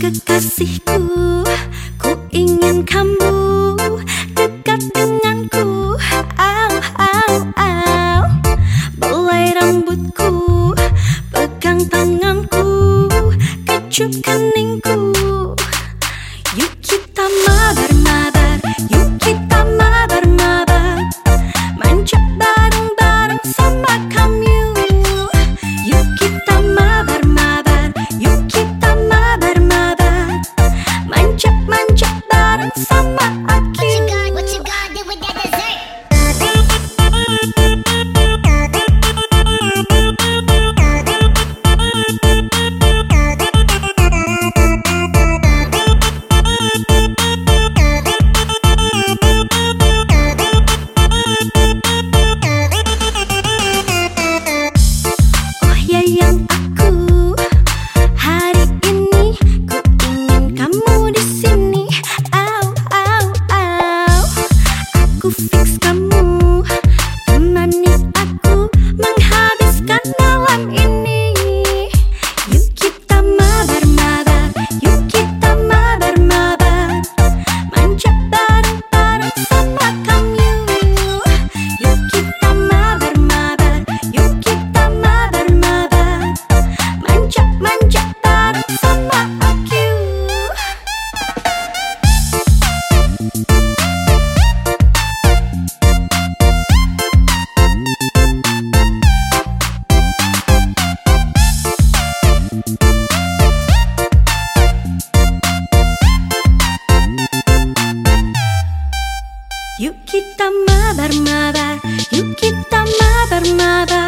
kekasihku Ku ingin kamu dekat denganku. Au, au, au. Belai rambutku, pegang tanganku Kecupkan Yukitama Barmaba, Yukitama Barmaba.